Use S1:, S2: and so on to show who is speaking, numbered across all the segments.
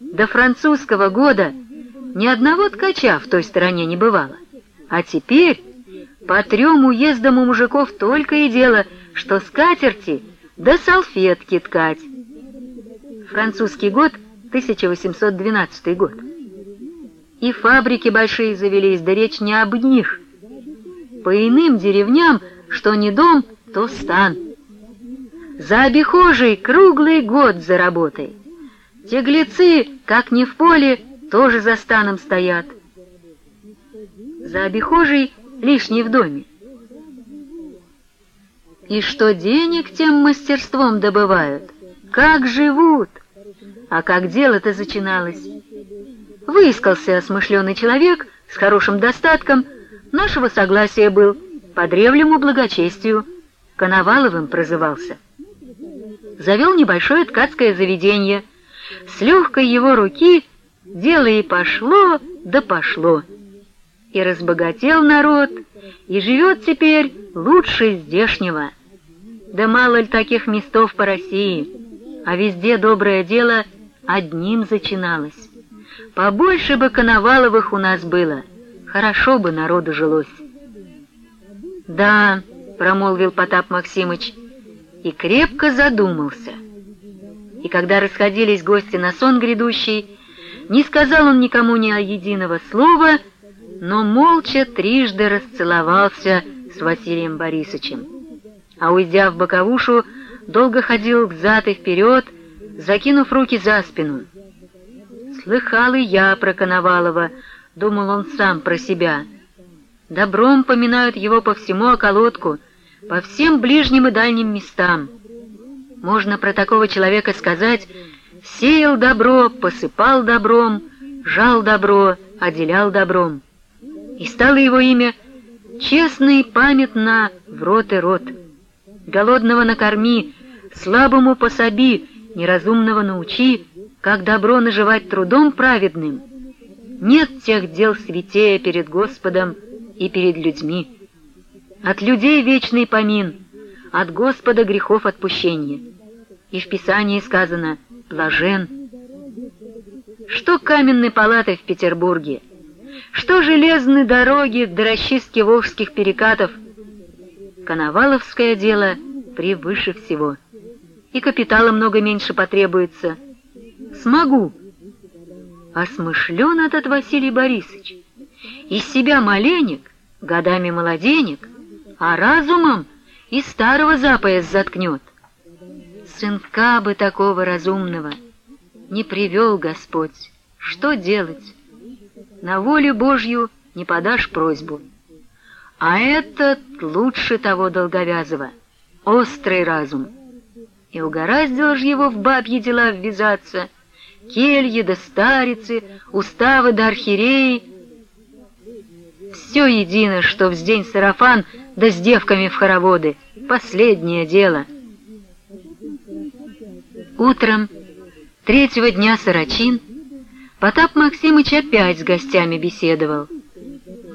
S1: До французского года ни одного ткача в той стороне не бывало. А теперь по трем уездам у мужиков только и дело, что скатерти да салфетки ткать. Французский год — 1812 год. И фабрики большие завелись, да речь не об них. По иным деревням, что не дом, то стан. За обихожей круглый год заработай. Теглецы, как не в поле, тоже за станом стоят. За обихожей лишний в доме. И что денег тем мастерством добывают, как живут, а как дело-то зачиналось. Выискался осмышленный человек с хорошим достатком, нашего согласия был, по древнему благочестию, Коноваловым прозывался. Завел небольшое ткацкое заведение. С легкой его руки дело и пошло, да пошло. И разбогател народ, и живет теперь лучше здешнего. Да мало ли таких местов по России, а везде доброе дело одним зачиналось. Побольше бы Коноваловых у нас было, хорошо бы народу жилось. «Да», — промолвил Потап Максимыч, и крепко задумался. И когда расходились гости на сон грядущий, не сказал он никому ни единого слова, но молча трижды расцеловался с Василием Борисовичем. А уйдя в боковушу, долго ходил взад и вперед, закинув руки за спину. Слыхал и я про Коновалова, думал он сам про себя. Добром поминают его по всему околотку, по всем ближним и дальним местам. Можно про такого человека сказать, сеял добро, посыпал добром, жал добро, отделял добром. И стало его имя честно и памятно в рот и рот. Голодного накорми, слабому пособи, неразумного научи, как добро наживать трудом праведным, нет тех дел святее перед Господом и перед людьми. От людей вечный помин, от Господа грехов отпущение. И в Писании сказано «блажен». Что каменные палаты в Петербурге, что железные дороги до расчистки волжских перекатов, Коноваловское дело превыше всего. И капитала много меньше потребуется — смогу. А смышлен этот Василий Борисович. Из себя маленек, годами молоденек, а разумом и старого запояс заткнет. Сынка бы такого разумного не привел Господь. Что делать? На волю Божью не подашь просьбу. А этот лучше того долговязого, острый разум. И угораздило ж его в бабьи дела ввязаться — кельи да старицы, уставы да архиереи. Все едино, что вздень сарафан, да с девками в хороводы. Последнее дело. Утром третьего дня Сарачин Потап Максимыч опять с гостями беседовал.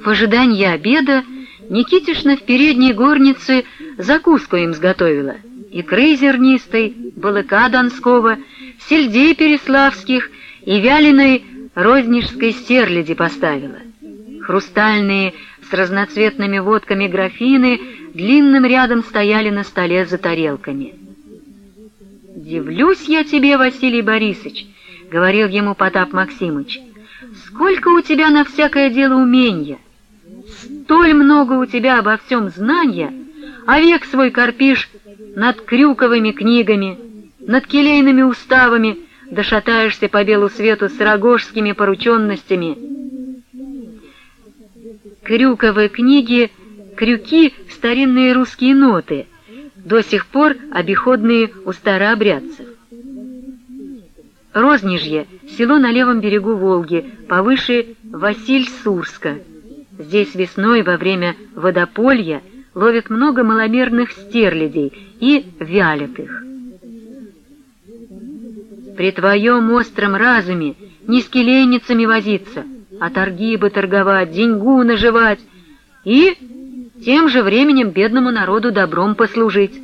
S1: В ожидании обеда Никитишна в передней горнице закуску им сготовила. Икры зернистой, балыка донского — сельдей переславских и вяленой рознежской стерляди поставила. Хрустальные разноцветными водками графины длинным рядом стояли на столе за тарелками. «Дивлюсь я тебе, Василий Борисович», — говорил ему Потап Максимыч, — «сколько у тебя на всякое дело умения, столь много у тебя обо всем знания, а век свой корпишь над крюковыми книгами» над келейными уставами, да шатаешься по белу свету с рогожскими порученностями. Крюковые книги, крюки — старинные русские ноты, до сих пор обиходные у старообрядцев. Рознежье — село на левом берегу Волги, повыше Василь-Сурска. Здесь весной во время водополья ловят много маломерных стерлядей и вялят их. При твоем остром разуме не с келейницами возиться, а торги бы торговать, деньгу наживать и тем же временем бедному народу добром послужить.